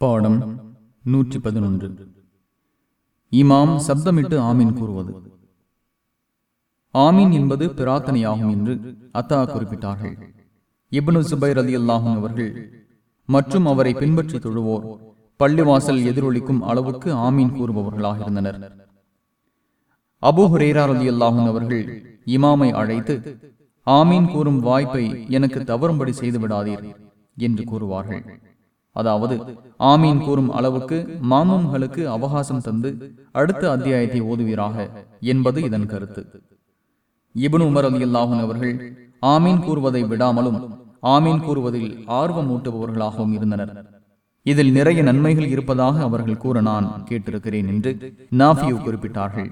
பாடம் நூற்றி பதினொன்று. இமாம் சப்தமிட்டு ஆமீன் கூறுவது. ஆமீன் என்பது பிரார்த்தனையாகும் என்று அத்தா குறிப்பிட்டார்கள். இப்னு சுபைர் அலி அல்லாஹும் அவர்கள் மற்றும் அவரை பின்பற்றி தொழுவோர் பள்ளிவாசல் எதிரொலிக்கும் அளவுக்கு ஆமீன் கூறுபவர்களாக இருந்தனர். அபு ஹுரேரா அலி அல்லாஹும் அவர்கள் இமாமை அழைத்து ஆமீன் கூறும் வாய்ப்பை எனக்கு தவறும்படி செய்து விடாதீர் என்று கூறுவார்கள். அதாவது ஆமீன் கூறும் அளவுக்கு மாமூம்களுக்கு அவகாசம் தந்து அடுத்த அத்தியாயத்தை ஓதுவீராக என்பது இதன் கருத்து. இபனு உமர் அலி அல்லாஹன் அவர்கள் ஆமீன் கூறுவதை விடாமலும் ஆமீன் கூறுவதில் ஆர்வம் ஊட்டுபவர்களாகவும் இருந்தனர். இதில் நிறைய நன்மைகள் இருப்பதாக அவர்கள் கூற நான் கேட்டிருக்கிறேன் என்று நாஃபியூ குறிப்பிட்டார்கள்.